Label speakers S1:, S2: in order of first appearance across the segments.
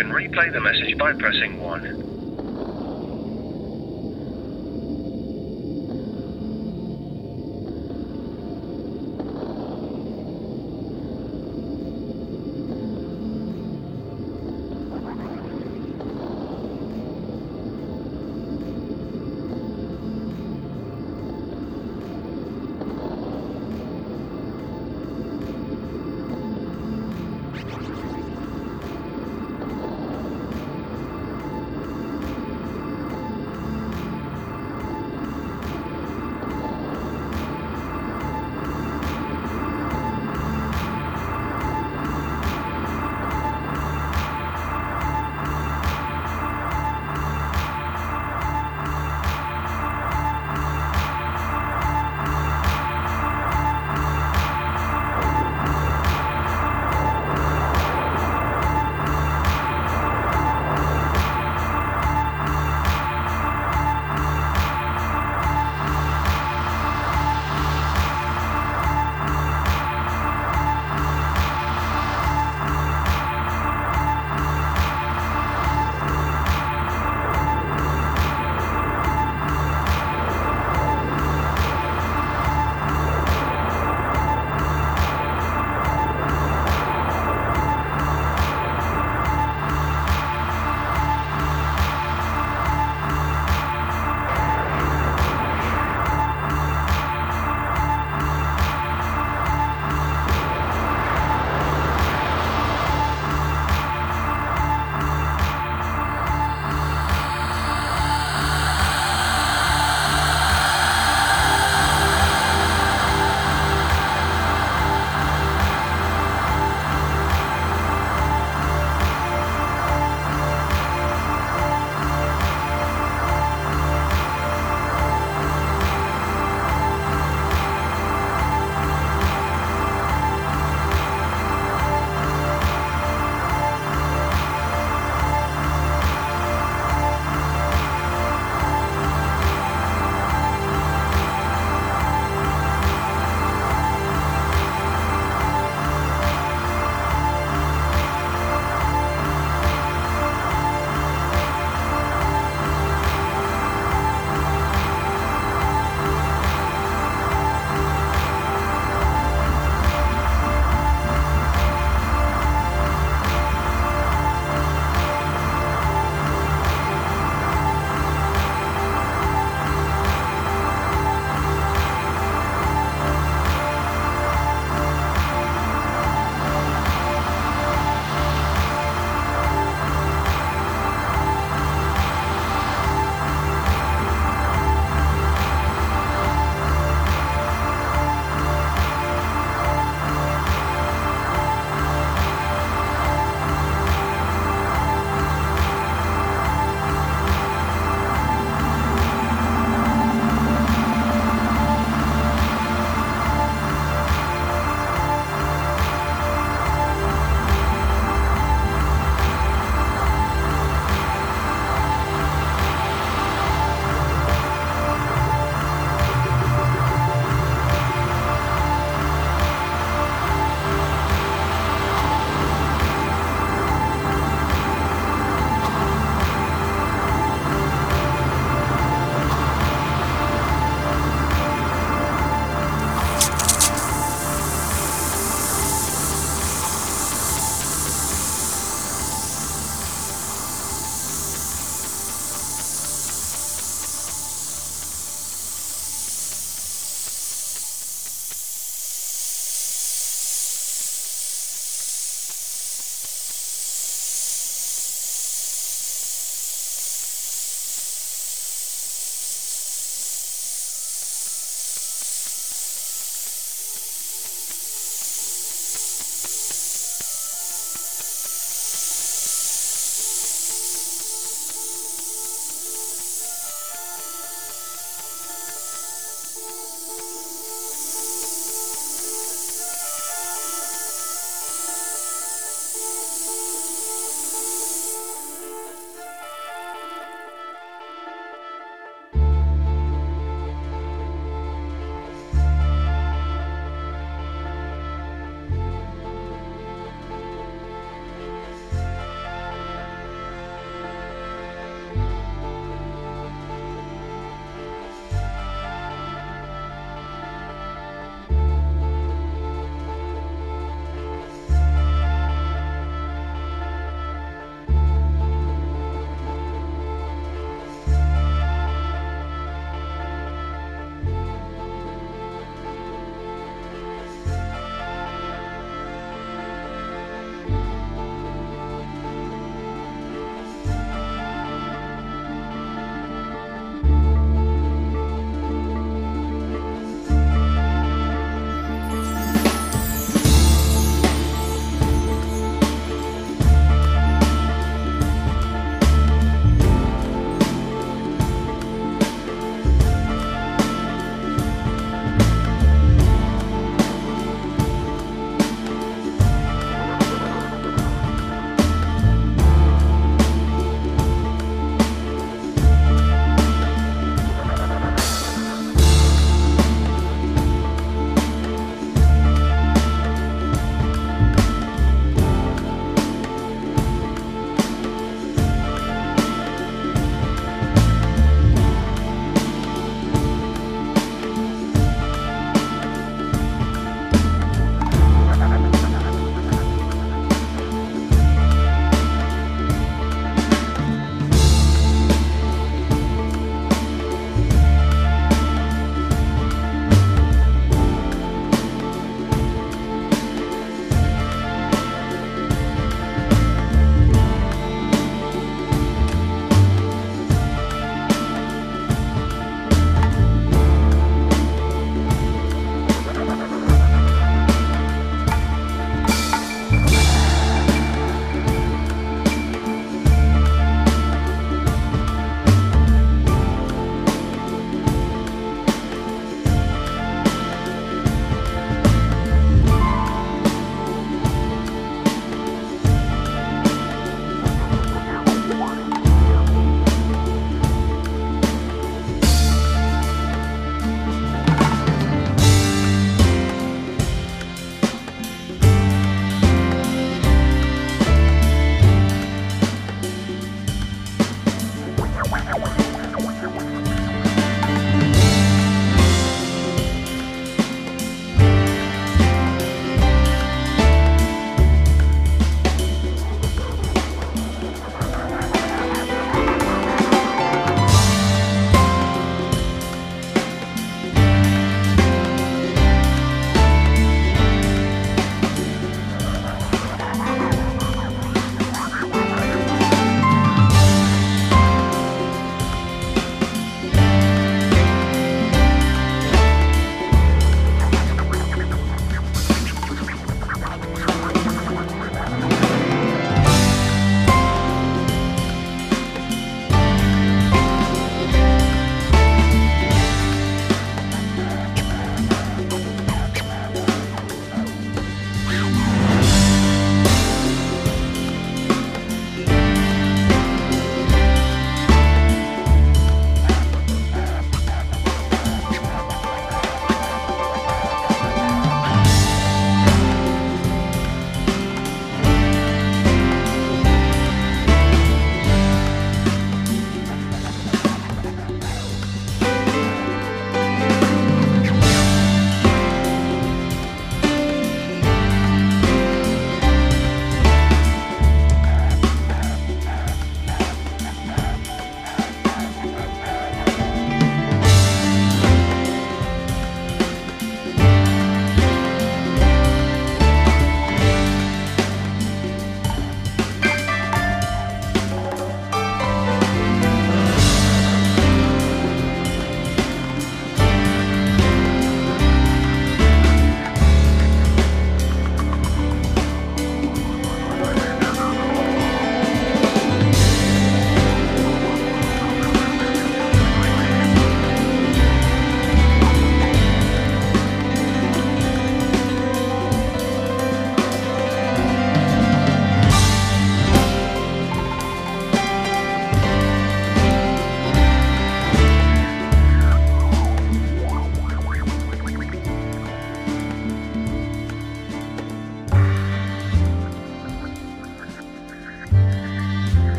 S1: can replay the message by pressing 1.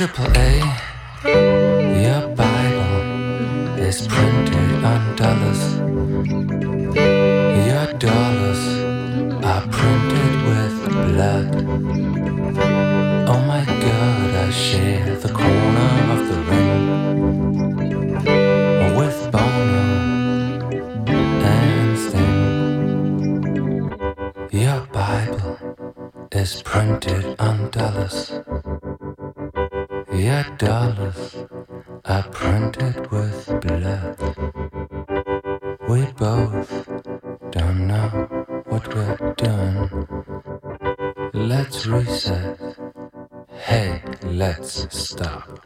S2: Schipper. your dollars are printed with blood. We both don't know what we're doing. Let's reset. Hey, let's stop.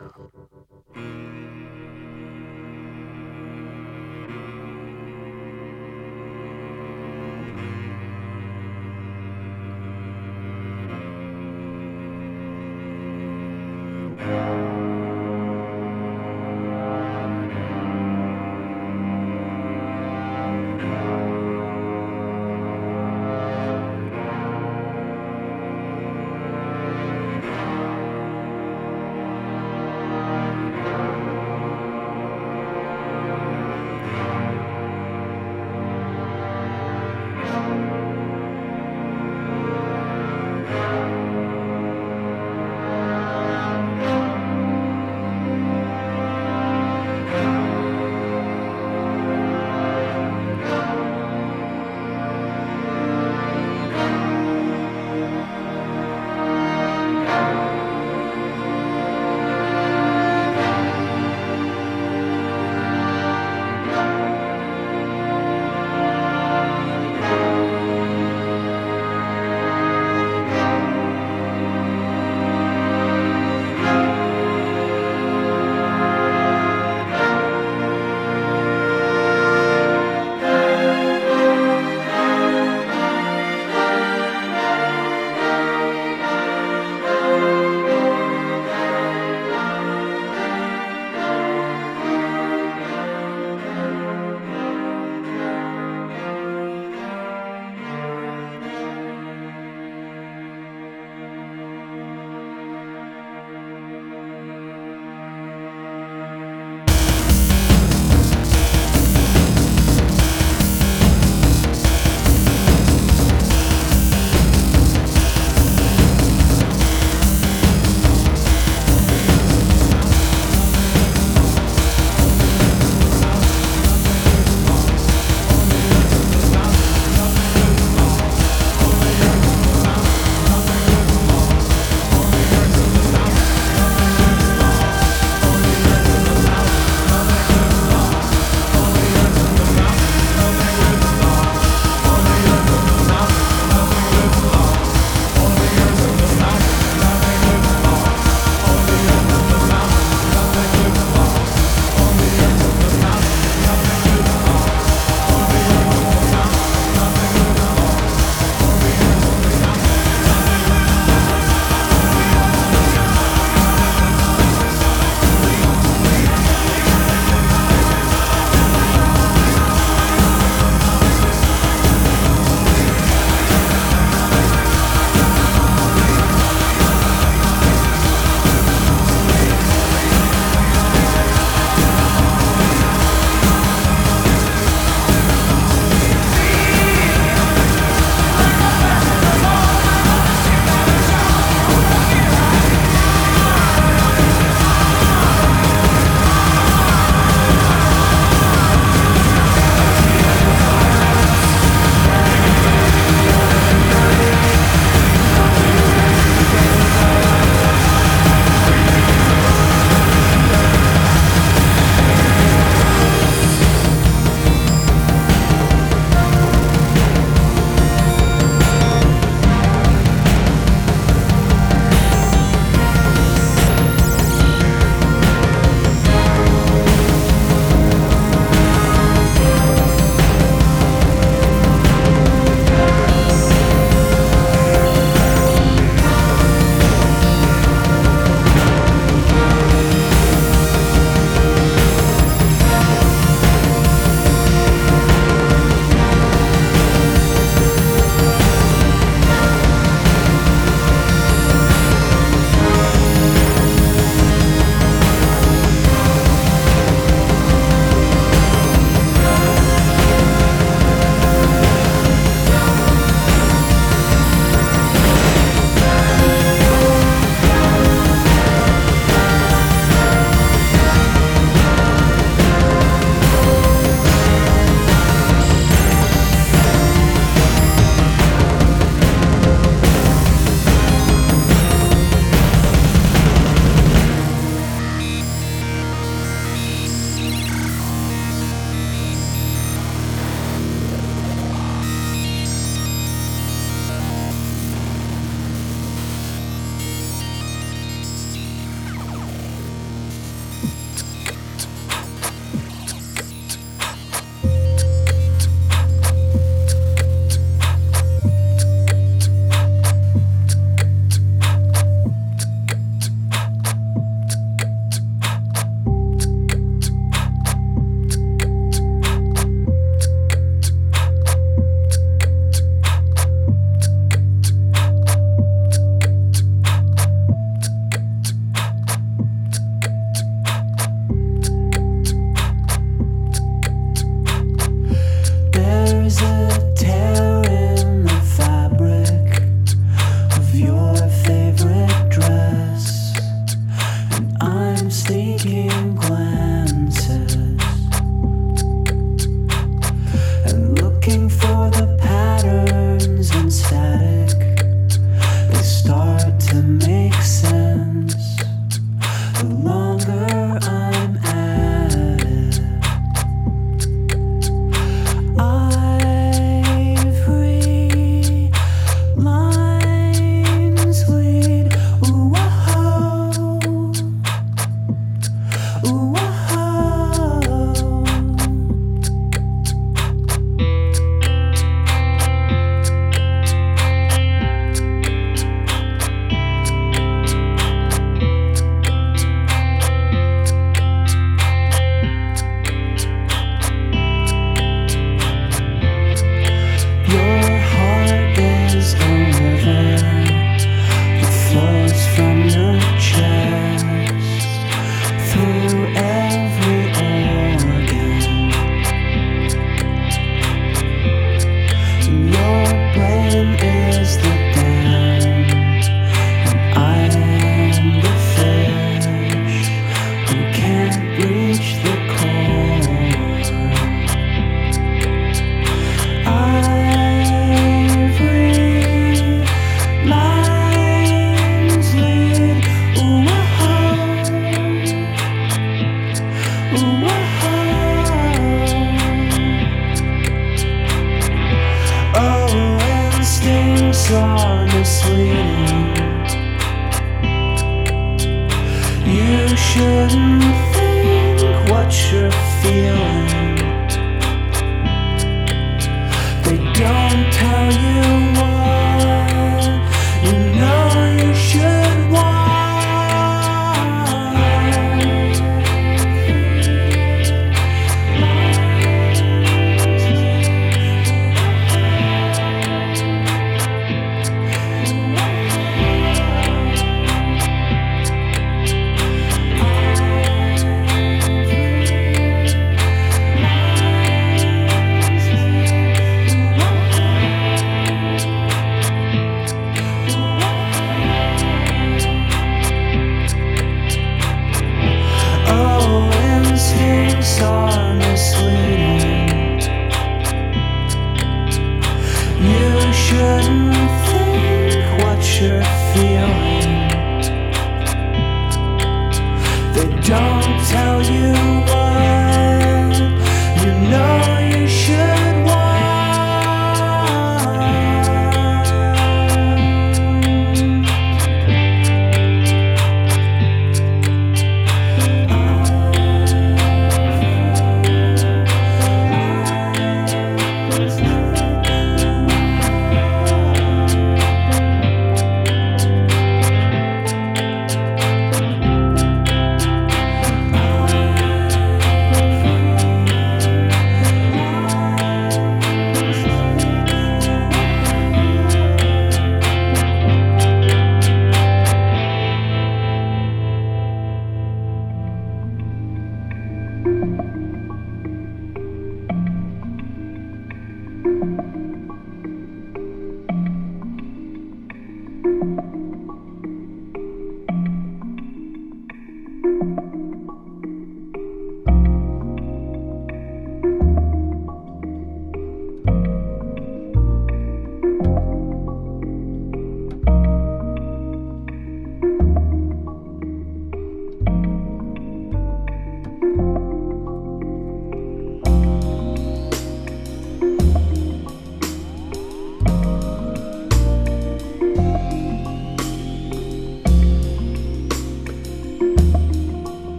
S1: you